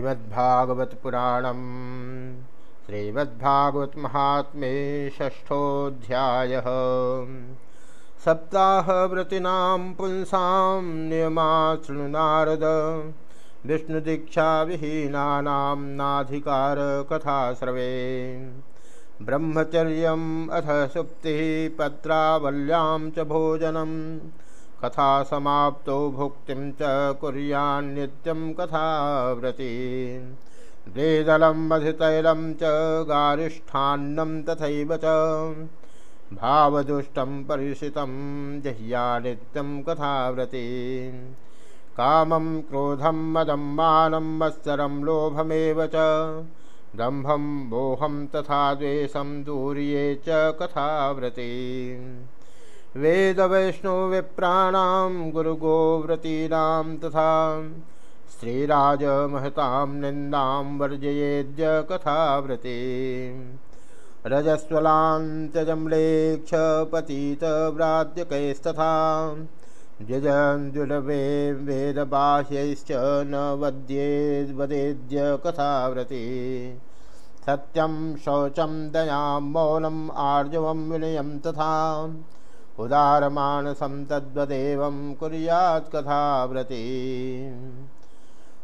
श्रीमद्भागवत पुराणम श्रीमद्भागवत महात्मे षष्ठोध्याय सप्ताहव्रतीनां पुंसां नियमा शृणु नारद विष्णुदीक्षाविहीनानां नाधिकारकथाश्रवे। ब्रह्मचर्यम् अथ सुप्तिः, पत्रावल्यां भोजनम्। कथा समाप्तो भुक्तिं च कुर्यान्नित्यं कथाव्रती। वेदलं मधितैलं च गारिष्ठान्नं तथैव च। भावदुष्टं परिषितं जह्या नित्यं कथाव्रती। कामं क्रोधं मदं मानं मत्सरं लोभमेव च। दम्भं मोहं तथा द्वेषं दूर्ये च कथाव्रती। वेदवैष्णवविप्राणां गुरुगोव्रतीनां तथा श्रीराजमहतां निन्दां वर्जयेद्य कथाव्रते रजस्वलान्तजम्लेक्ष पतितव्रात्यकैस्तथा द्विजन्दुलवे वेदबाह्यैश्च न वद्येद् वदेद्य कथाव्रते सत्यं शौचं दयां मौनम् आर्जवं विनयं तथा उदारमानसं तद्वदेवं कुर्यात् कथाव्रती।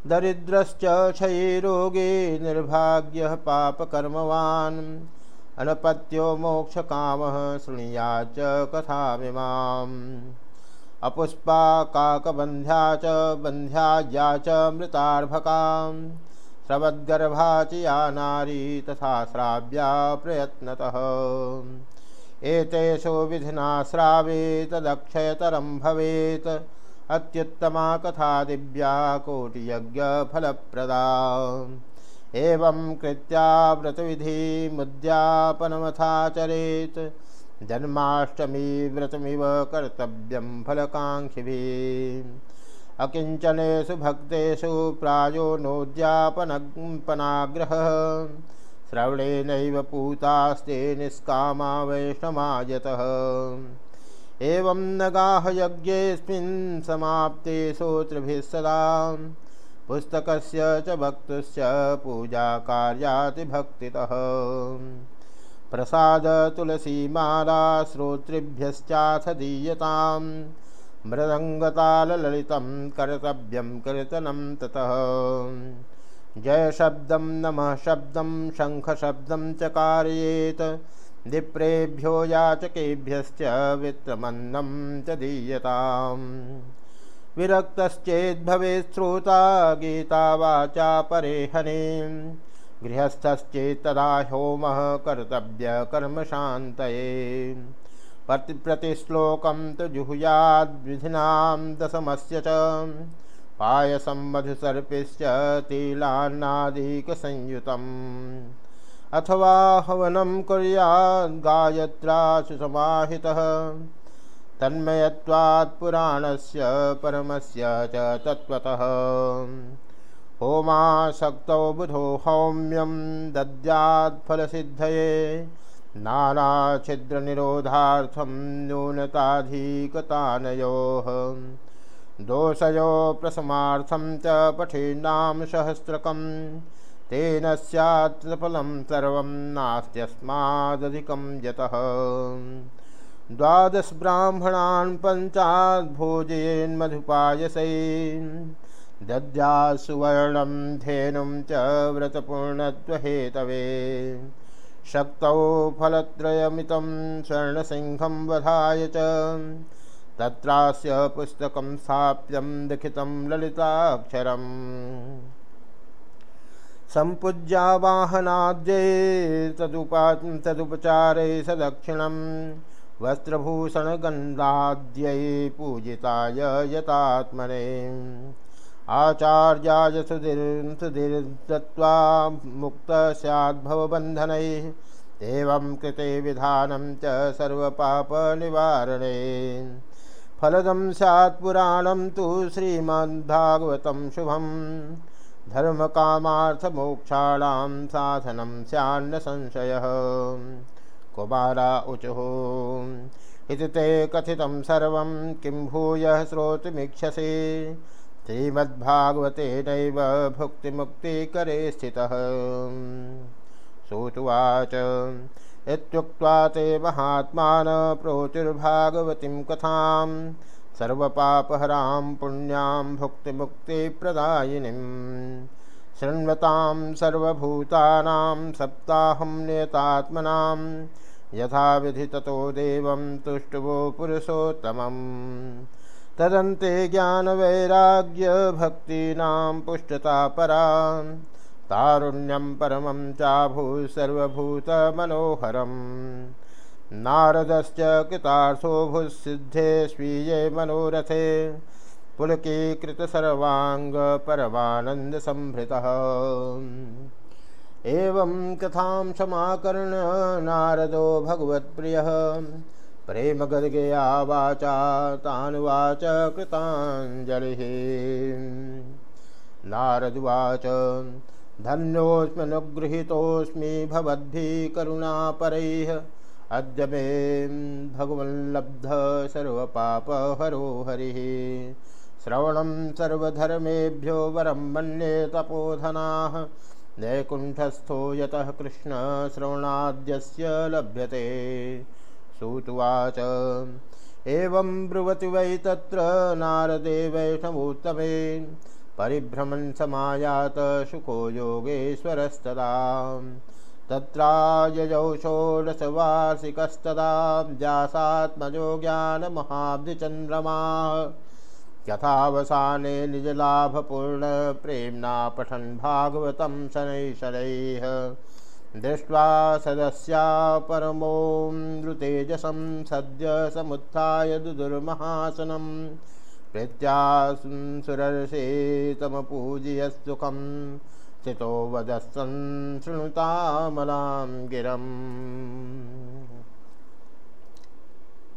दरिद्रश्च क्षयीरोगे निर्भाग्यः पापकर्मवान्। अनपत्यो मोक्षकामः शृणुयाच्च कथामिमाम् अपुष्पा काकबन्ध्या च बन्ध्याज्या च मृतार्भकाम्। श्रवद्गर्भा च या नारी तथा श्राव्या प्रयत्नतः। एतेषु विधिना श्रावे तदक्षयतरं भवेत्। अत्युत्तमा कथा दिव्या कोटियज्ञफलप्रदा। एवं कृत्या व्रतविधिमुद्यापनमथाचरेत् जन्माष्टमी व्रतमिव कर्तव्यं फलकाङ्क्षिभिः। अकिञ्चनेषु भक्तेषु प्रायो नोद्यापनपनाग्रहः श्रवणेनैव पूतास्ते निष्कामा वैष्णमायतः एवं नगाह यज्ञेऽस्मिन् समाप्ते श्रोतृभिः सदा। पुस्तकस्य च भक्तस्य पूजाकार्यातिभक्तितः प्रसादतुलसीमाला श्रोतृभ्यश्चाथ दीयतां। मृदङ्गताललितं कर्तव्यं कीर्तनं ततः। जय शब्दं नमः शब्दं शङ्खशब्दं च कारयेत्। दिप्रेभ्यो याचकेभ्यश्च वित्रमन्नं च दीयताम्। विरक्तश्चेद्भवेत् श्रोता गीता वाचा परेहने गृहस्थश्चेत्तदा होमः कर्तव्यकर्मशान्तये। प्रति प्रतिश्लोकं तु जुहुयाद्विधिनां दशमस्य च। पायसं मधुसर्पिश्च तिलान्नादिकसंयुतम्। अथवा हवनं कुर्यात् गायत्रासु समाहितः। तन्मयत्वात् पुराणस्य, परमस्य च तत्त्वतः। होमासक्तौ बुधो हौम्यं दद्यात्फलसिद्धये नानाछिद्रनिरोधार्थं न्यूनताधिकतानयोः। दोषयो प्रसमार्थं च पठेन्नाम सहस्रकं तेन स्यात्फलं सर्वं नास्त्यस्मादधिकं यतः। द्वादशब्राह्मणान् पञ्चाद्भोजयेन्मधुपायसै दद्या सुवर्णं धेनुं च शक्तौ फलत्रयमितं स्वर्णसिंहं वधाय च। तत्रास्य पुस्तकं लिखितं ललिताक्षरम्। सम्पूज्यावाहनाद्यै तदुपा तदुपचारे सदक्षिणं वस्त्रभूषणगन्धाद्यै पूजिताय यतात्मने। आचार्याय सुधीर् सुधीर्दत्त्वा मुक्त स्याद्भवबन्धनैः एवं कृते विधानं च सर्वपापनिवारणे। फलदं स्यात् पुराणं तु श्रीमद्भागवतं शुभं। धर्मकामार्थमोक्षाणां साधनं स्यान्न संशयः। कुमारा ऊचुः इति कथितं सर्वं किं भूयः श्रोतुमिच्छसि। श्रीमद्भागवते नैव भुक्तिमुक्तिकरे स्थितः। सोतुवाच इत्युक्त्वा ते महात्मान प्रोचुर्भागवतीं कथां सर्वपापहरां पुण्यां भुक्तिमुक्तिप्रदायिनीं शृण्वतां सर्वभूतानां सप्ताहं नियतात्मनां यथाविधि ततो देवं तुष्टवो पुरुषोत्तमम्। तदन्ते ज्ञानवैराग्यभक्तीनां पुष्टता परा तारुण्यं परमं चाभूत् सर्वभूतमनोहरम्। नारदश्च कृतार्थोऽभुसिद्धे स्वीये मनोरथे। पुलकीकृतसर्वाङ्गपरमानन्दसंभृतः। एवं कथां समाकर्ण नारदो भगवत्प्रियः। प्रेमगर्गया वाचा तानुवाच कृताञ्जलिः। नारदुवाच धन्योऽस्मनुगृहीतोऽस्मि भवद्भिः करुणापरैः। अद्य मे भगवल्लब्ध सर्वपापहरो हरिः श्रवणं सर्वधर्मेभ्यो वरं मन्ये तपोधनाः। नैकुण्ठस्थो यतः लभ्यते। सुतुवाच, एवं ब्रुवति वै तत्र नारदे वैष्णवोत्तमे। परिभ्रमन् समायात शुको योगेश्वरस्तदा। तत्रायजौ षोडशवार्षिकस्तदा व्यासात्मजो ज्ञानमहाब्धिचन्द्रमा यथावसाने निजलाभपूर्णप्रेम्णा पठन् भागवतं शनैः शनैः दृष्ट्वा सदस्या परमोऽमृतेजसं सद्य समुत्थाय दुदुर्महासनं। प्रीत्या सुरर्षेतमपूजयस्तुखं स्थितो वदस्सन् शृणुतामलां गिरम्